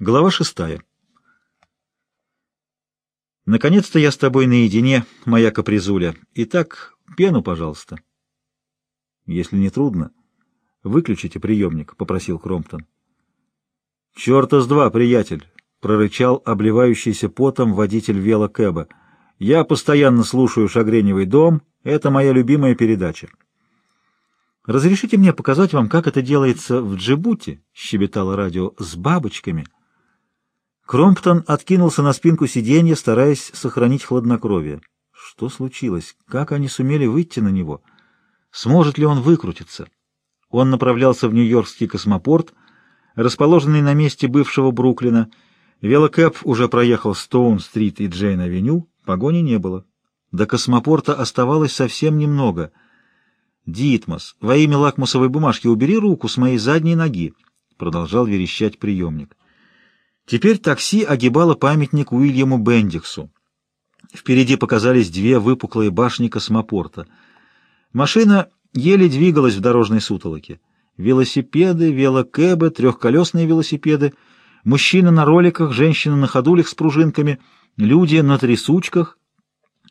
Глава шестая. Наконец-то я с тобой наедине, моя капризуля. Итак, пену, пожалуйста. Если не трудно, выключите приемник, — попросил Кромптон. Черта с два, приятель, — прорычал обливающийся потом водитель велокэба. Я постоянно слушаю «Шагреневый дом». Это моя любимая передача. «Разрешите мне показать вам, как это делается в Джибути?» — щебетало радио с бабочками — Кромптон откинулся на спинку сиденья, стараясь сохранить хладнокровие. Что случилось? Как они сумели выйти на него? Сможет ли он выкрутиться? Он направлялся в Нью-Йоркский космопорт, расположенный на месте бывшего Бруклина. Велокэп уже проехал Стоун-стрит и Джейн-авеню, погони не было. До космопорта оставалось совсем немного. «Дитмос, во имя лакмусовой бумажки убери руку с моей задней ноги», — продолжал верещать приемник. Теперь такси огибало памятник Уильяму Бендиксу. Впереди показались две выпуклые башни космопорта. Машина еле двигалась в дорожной сутолоке. Велосипеды, велокэбы, трехколесные велосипеды, мужчины на роликах, женщины на ходулях с пружинками, люди на трясучках.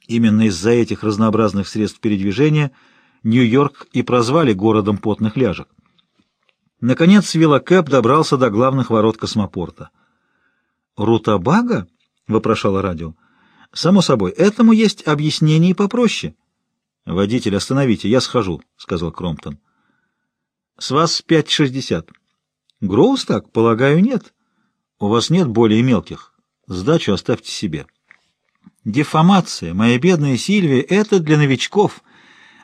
Именно из-за этих разнообразных средств передвижения Нью-Йорк и прозвали городом потных ляжек. Наконец велокэб добрался до главных ворот космопорта. «Рутабага?» — вопрошало радио. «Само собой, этому есть объяснение и попроще». «Водитель, остановите, я схожу», — сказал Кромптон. «С вас пять шестьдесят». «Гроус так? Полагаю, нет. У вас нет более мелких. Сдачу оставьте себе». «Дефамация, моя бедная Сильвия, это для новичков,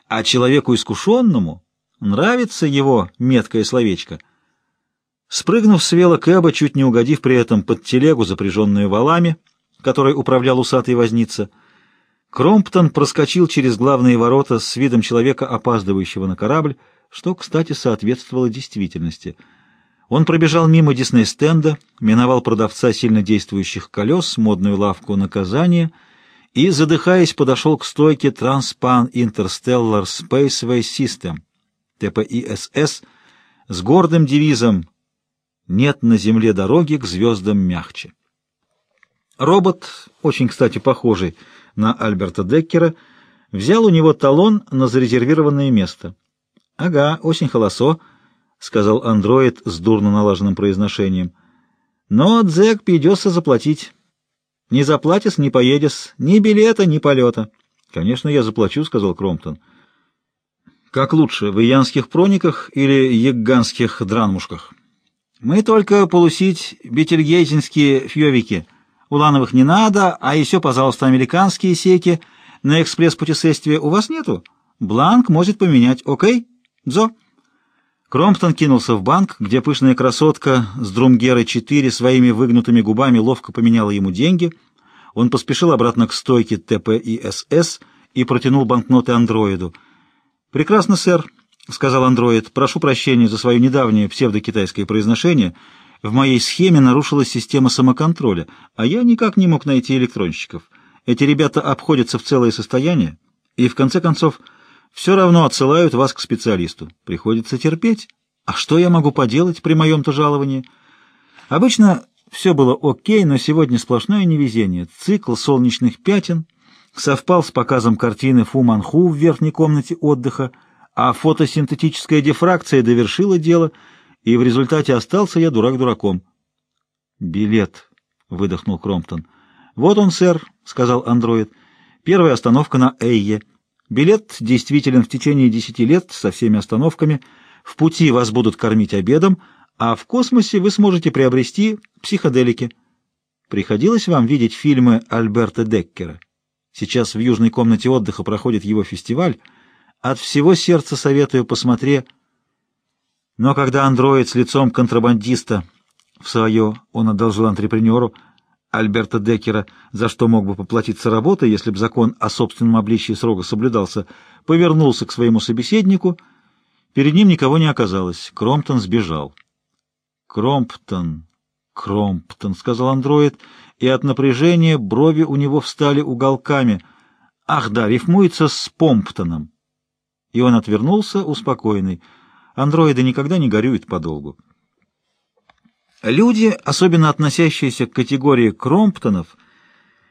а человеку искушенному нравится его меткое словечко». Спрыгнув с велокэба, чуть не угодив при этом под телегу, запряженную валами, которой управлял усатый возница, Кромптон проскочил через главные ворота с видом человека, опаздывающего на корабль, что, кстати, соответствовало действительности. Он пробежал мимо Дисней-стенда, миновал продавца сильно действующих колес, модную лавку наказания и, задыхаясь, подошел к стойке Transpan Interstellar Spaceway System, ТПИСС, с гордым девизом нет на земле дороги к звездам мягче. Робот, очень, кстати, похожий на Альберта Деккера, взял у него талон на зарезервированное место. — Ага, очень холосо, — сказал андроид с дурно налаженным произношением. — Но, Дзек, придется заплатить. Не заплатишь — не поедешь, ни билета, ни полета. — Конечно, я заплачу, — сказал Кромптон. — Как лучше, в иянских прониках или ягганских дранмушках? Мы только полусить бетельгейзенские фьевики. Улановых не надо, а еще, пожалуйста, американские секи на экспресс-путешествие у вас нету? Бланк может поменять, окей? Дзо. Кромптон кинулся в банк, где пышная красотка с Друмгерой-4 своими выгнутыми губами ловко поменяла ему деньги. Он поспешил обратно к стойке ТПИСС и протянул банкноты андроиду. «Прекрасно, сэр», — сказал андроид, — прошу прощения за свое недавнее псевдокитайское произношение. В моей схеме нарушилась система самоконтроля, а я никак не мог найти электронщиков. Эти ребята обходятся в целое состояние и, в конце концов, все равно отсылают вас к специалисту. Приходится терпеть. А что я могу поделать при моем-то жаловании? Обычно все было окей, но сегодня сплошное невезение. Цикл солнечных пятен совпал с показом картины Фу Манху в верхней комнате отдыха, а фотосинтетическая дифракция довершила дело, и в результате остался я дурак дураком. «Билет», — выдохнул Кромптон. «Вот он, сэр», — сказал андроид. «Первая остановка на Эйе. Билет действителен в течение десяти лет со всеми остановками. В пути вас будут кормить обедом, а в космосе вы сможете приобрести психоделики. Приходилось вам видеть фильмы Альберта Деккера? Сейчас в южной комнате отдыха проходит его фестиваль — от всего сердца советую посмотри. Но когда андроид с лицом контрабандиста в свое он одолжил антрепренеру Альберта Деккера, за что мог бы поплатиться работой, если бы закон о собственном обличии срока соблюдался, повернулся к своему собеседнику, перед ним никого не оказалось. Кромптон сбежал. «Кромптон, Кромптон», — сказал андроид, и от напряжения брови у него встали уголками. «Ах да, рифмуется с Помптоном». И он отвернулся, успокоенный. Андроиды никогда не горюют подолгу. Люди, особенно относящиеся к категории Кромптонов,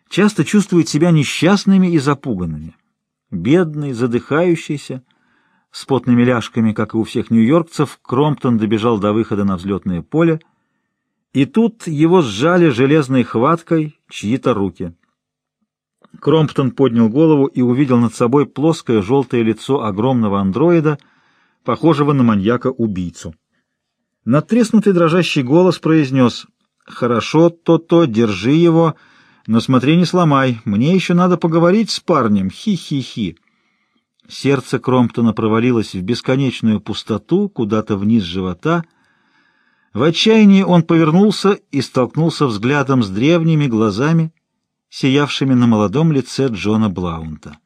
часто чувствуют себя несчастными и запуганными. Бедный, задыхающийся, с потными ляжками, как и у всех нью-йоркцев, Кромптон добежал до выхода на взлетное поле, и тут его сжали железной хваткой чьи-то руки. Кромптон поднял голову и увидел над собой плоское желтое лицо огромного андроида, похожего на маньяка-убийцу. Надтреснутый дрожащий голос произнес «Хорошо, то-то, держи его, но смотри, не сломай, мне еще надо поговорить с парнем, хи-хи-хи». Сердце Кромптона провалилось в бесконечную пустоту, куда-то вниз живота. В отчаянии он повернулся и столкнулся взглядом с древними глазами, сиявшими на молодом лице Джона Блаунта.